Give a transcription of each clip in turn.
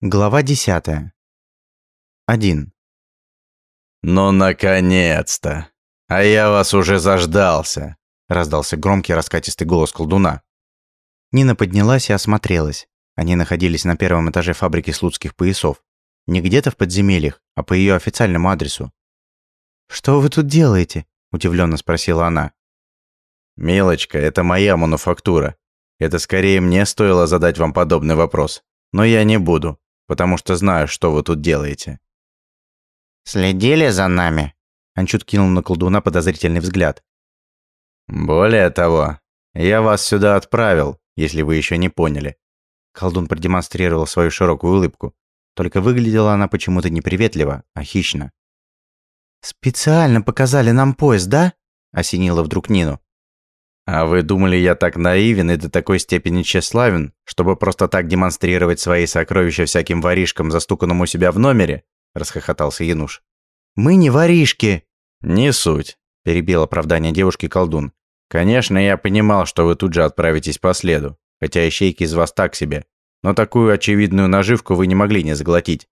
Глава 10. 1. «Ну, наконец-то! А я вас уже заждался!» – раздался громкий раскатистый голос колдуна. Нина поднялась и осмотрелась. Они находились на первом этаже фабрики слуцких поясов. Не где-то в подземельях, а по ее официальному адресу. «Что вы тут делаете?» – удивленно спросила она. «Милочка, это моя мануфактура. Это скорее мне стоило задать вам подобный вопрос. Но я не буду потому что знаю, что вы тут делаете». «Следили за нами?» Анчут кинул на колдуна подозрительный взгляд. «Более того, я вас сюда отправил, если вы еще не поняли». Колдун продемонстрировал свою широкую улыбку. Только выглядела она почему-то не приветливо, а хищно. «Специально показали нам поезд, да?» – осенила вдруг Нину. А вы думали, я так наивен и до такой степени тщеславен, чтобы просто так демонстрировать свои сокровища всяким воришкам, застуканным у себя в номере? расхохотался Януш. Мы не воришки. Не суть, перебил оправдание девушки колдун. Конечно, я понимал, что вы тут же отправитесь по следу, хотя ищейки из вас так себе. Но такую очевидную наживку вы не могли не заглотить.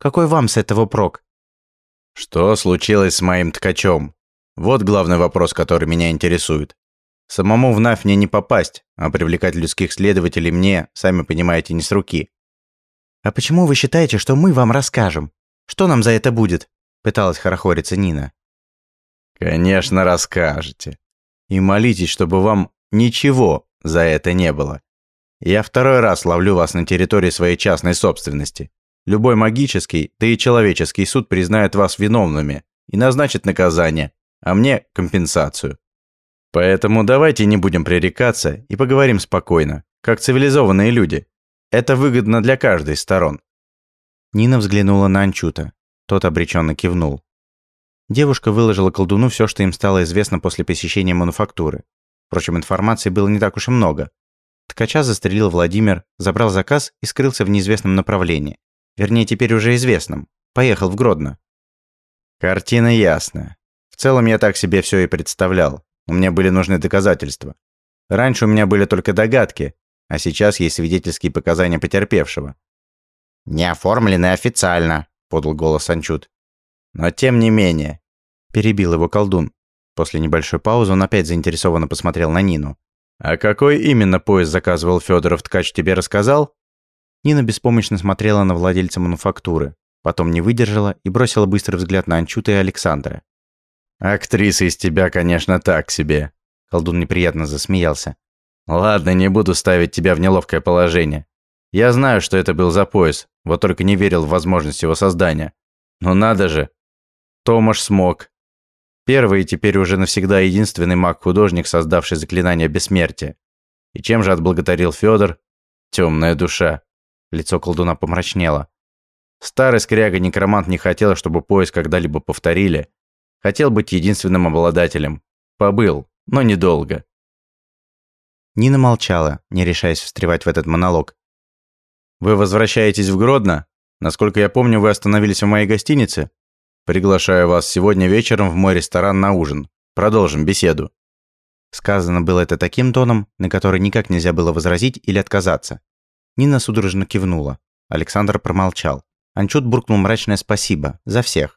Какой вам с этого прок? Что случилось с моим ткачом? Вот главный вопрос, который меня интересует. Самому в НАФ мне не попасть, а привлекать людских следователей мне, сами понимаете, не с руки. «А почему вы считаете, что мы вам расскажем? Что нам за это будет?» – пыталась хорохориться Нина. «Конечно, расскажете. И молитесь, чтобы вам ничего за это не было. Я второй раз ловлю вас на территории своей частной собственности. Любой магический, да и человеческий суд признает вас виновными и назначит наказание, а мне – компенсацию. Поэтому давайте не будем пререкаться и поговорим спокойно, как цивилизованные люди. Это выгодно для каждой из сторон». Нина взглянула на Анчута. Тот обреченно кивнул. Девушка выложила колдуну все, что им стало известно после посещения мануфактуры. Впрочем, информации было не так уж и много. Ткача застрелил Владимир, забрал заказ и скрылся в неизвестном направлении. Вернее, теперь уже известном. Поехал в Гродно. Картина ясная. В целом я так себе все и представлял. Мне были нужны доказательства. Раньше у меня были только догадки, а сейчас есть свидетельские показания потерпевшего. «Не оформлены официально», — подал голос Анчут. «Но тем не менее», — перебил его колдун. После небольшой паузы он опять заинтересованно посмотрел на Нину. «А какой именно поезд заказывал Федоров ткач, тебе рассказал?» Нина беспомощно смотрела на владельца мануфактуры, потом не выдержала и бросила быстрый взгляд на Анчута и Александра. «Актриса из тебя, конечно, так себе», – колдун неприятно засмеялся. «Ладно, не буду ставить тебя в неловкое положение. Я знаю, что это был за пояс, вот только не верил в возможность его создания. Но надо же. Томаш смог. Первый и теперь уже навсегда единственный маг-художник, создавший заклинание бессмертия. И чем же отблагодарил Федор? Темная душа. Лицо колдуна помрачнело. Старый скряга-некромант не хотел, чтобы пояс когда-либо повторили, Хотел быть единственным обладателем. Побыл, но недолго. Нина молчала, не решаясь встревать в этот монолог. «Вы возвращаетесь в Гродно? Насколько я помню, вы остановились в моей гостинице? Приглашаю вас сегодня вечером в мой ресторан на ужин. Продолжим беседу». Сказано было это таким тоном, на который никак нельзя было возразить или отказаться. Нина судорожно кивнула. Александр промолчал. Анчут буркнул мрачное спасибо. За всех.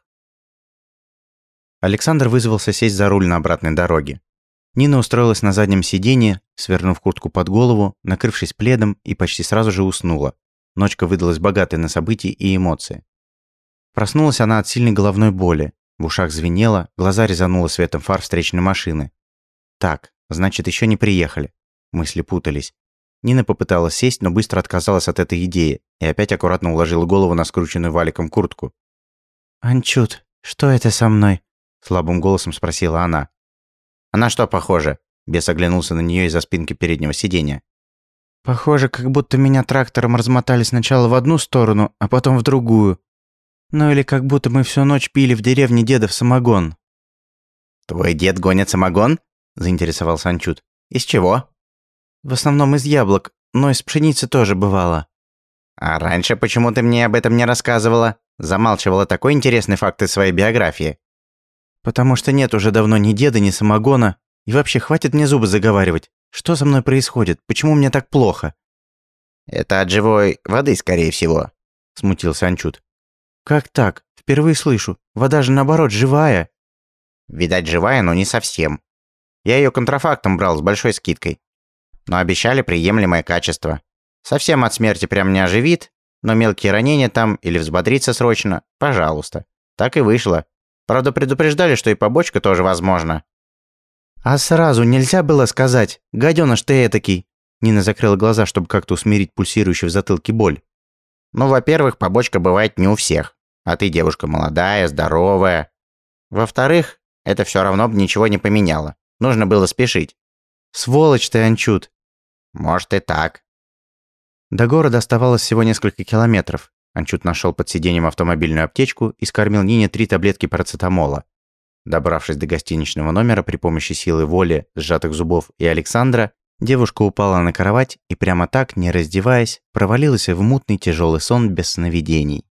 Александр вызвался сесть за руль на обратной дороге. Нина устроилась на заднем сиденье, свернув куртку под голову, накрывшись пледом и почти сразу же уснула. Ночка выдалась богатой на события и эмоции. Проснулась она от сильной головной боли. В ушах звенело, глаза резануло светом фар встречной машины. Так, значит, еще не приехали. Мысли путались. Нина попыталась сесть, но быстро отказалась от этой идеи и опять аккуратно уложила голову на скрученную валиком куртку. «Анчут, что это со мной?» Слабым голосом спросила она. «Она что похоже?» Бес оглянулся на нее из-за спинки переднего сиденья. «Похоже, как будто меня трактором размотали сначала в одну сторону, а потом в другую. Ну или как будто мы всю ночь пили в деревне деда в самогон». «Твой дед гонит самогон?» – заинтересовался Анчут. «Из чего?» «В основном из яблок, но из пшеницы тоже бывало». «А раньше почему ты мне об этом не рассказывала? Замалчивала такой интересный факт из своей биографии». Потому что нет уже давно ни деда, ни самогона. И вообще, хватит мне зубы заговаривать. Что со мной происходит? Почему мне так плохо? «Это от живой воды, скорее всего», – смутился Анчут. «Как так? Впервые слышу. Вода же, наоборот, живая». «Видать, живая, но не совсем. Я ее контрафактом брал с большой скидкой. Но обещали приемлемое качество. Совсем от смерти прям не оживит, но мелкие ранения там или взбодриться срочно, пожалуйста. Так и вышло. Правда, предупреждали, что и побочка тоже возможна. «А сразу нельзя было сказать, гаденыш ты этакий!» Нина закрыла глаза, чтобы как-то усмирить пульсирующую в затылке боль. «Ну, во-первых, побочка бывает не у всех. А ты девушка молодая, здоровая. Во-вторых, это все равно бы ничего не поменяло. Нужно было спешить». «Сволочь ты, Анчут!» «Может и так». До города оставалось всего несколько километров. Анчут нашел под сиденьем автомобильную аптечку и скормил Нине три таблетки парацетамола. Добравшись до гостиничного номера при помощи силы воли, сжатых зубов и Александра, девушка упала на кровать и прямо так, не раздеваясь, провалилась в мутный тяжелый сон без сновидений.